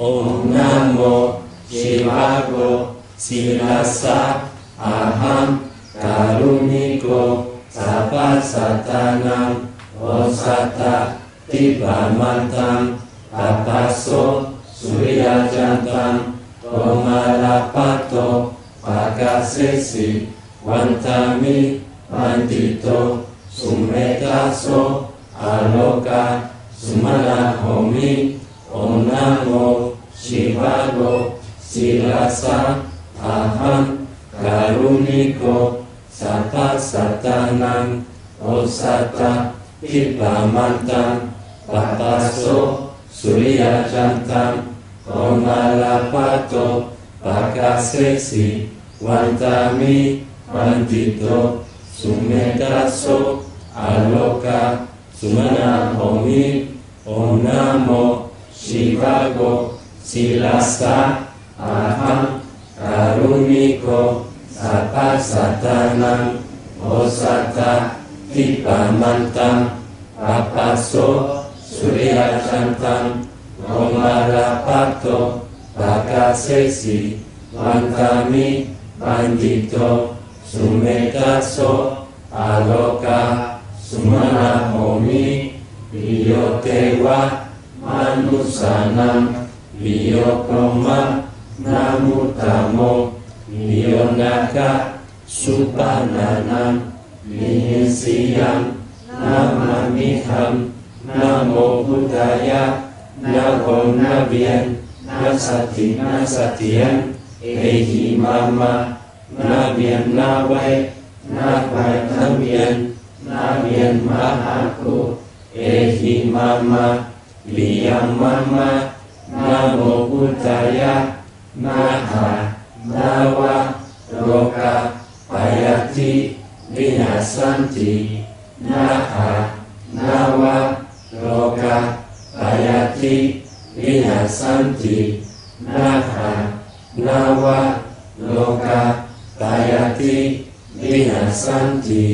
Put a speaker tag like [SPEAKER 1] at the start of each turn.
[SPEAKER 1] Om Namo Shivago Silasa Aham Karuniko Sapasatanam Osata Tibamantam Apaso Suryajantam Omalapato Pagasesi Wantami Pandito Sumetaso Aloka Sumalahomi Om Namo Shivago, Silasa, Aham, Karuniko, Sata Satanam, Osata, Pipamanta, Papaso, Suryajantam, Omalapato, Pakasesi, Vantami, Vantito, Sumetaso, Aloka, Sumana Omi, Onamo, Shivago, สิลาสะอาหังอารุณิโกสัพพสัตตานังโอสัตตาทิปามันตังอาปัสโซสุริยจันตังโอมาลาปัตโตปะกาเซสีวันตามิปัญจิตโตสุเมตัสโซอาโลกาสุมาโหมิปิโยเทวะมนุสานัง Viyokoma Namutamo Miyonaka Supananam Nihisiyam Nama Miham Namo Buddhaya Namo Nabiyan Nasati Nasatiyan Ehi Mama Nabiyan Nawai Nawai Nabiyan Nabiyan Mahaku Ehi Mama Liang Mama นะโมพุทธายะนาหานาวะโลกะปายติวินาสันตินาหานาวะโลกะปายติวินาสันตินาหานาวะโลกะปายติวินาสันติ